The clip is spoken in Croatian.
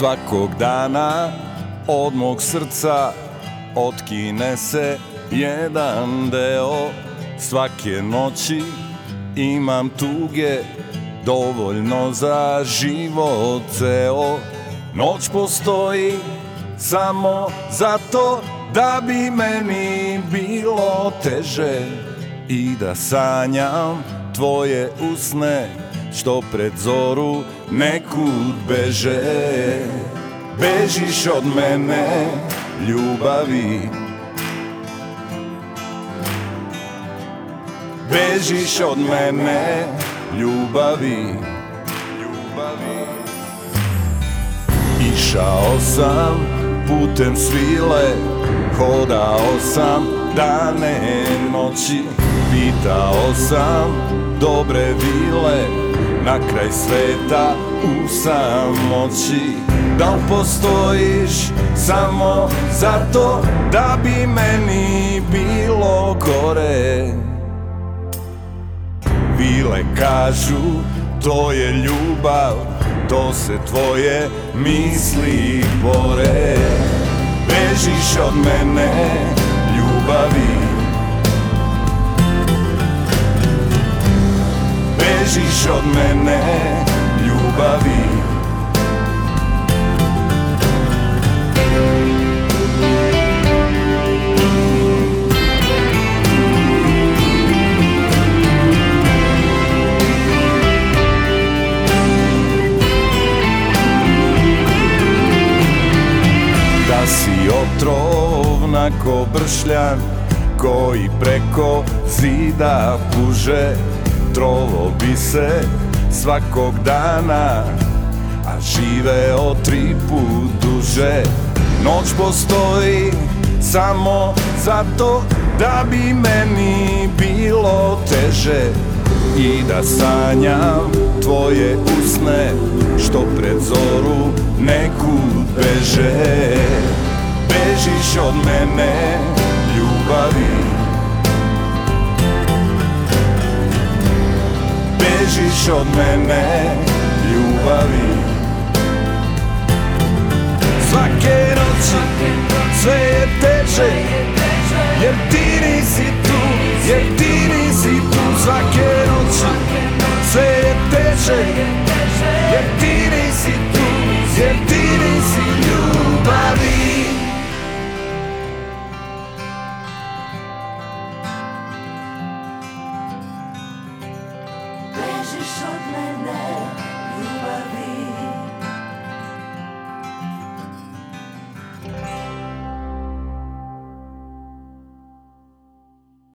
Svakog dana od mog srca otkine se jedan deo. Svake noći imam tuge dovoljno za život ceo. Noć postoji samo zato da bi meni bilo teže I da sanjam tvoje usne što pred zoru nekud beže. Bežiš od mene ljubavi. Bežiš od mene ljubavi. Ljubavi. Išao sam putem svile Hodao sam dane noći. Pitao sam dobre vile Na kraj sveta u samoći. Da li postojiš samo zato Da bi meni bilo gore? Vile kažu to je ljubav To se tvoje misli bore. Bežiš od mene ljubavi Bežiš od mene ljubavi. Da si otrovna ko bršljan Koji preko zida puže Trovo bi se svakog dana A živeo tri put duže. Noć postoji samo zato Da bi meni bilo teže I da sanjam tvoje usne Što pred zoru nekud beže. Bežiš od mene ljubavi Bežiš od mene ljubavi. Svake noći sve je teže Jer ti nisi tu, jer ti nisi tu. Svake noći sve je teže Jer ti Bežiš od mene, ljubavi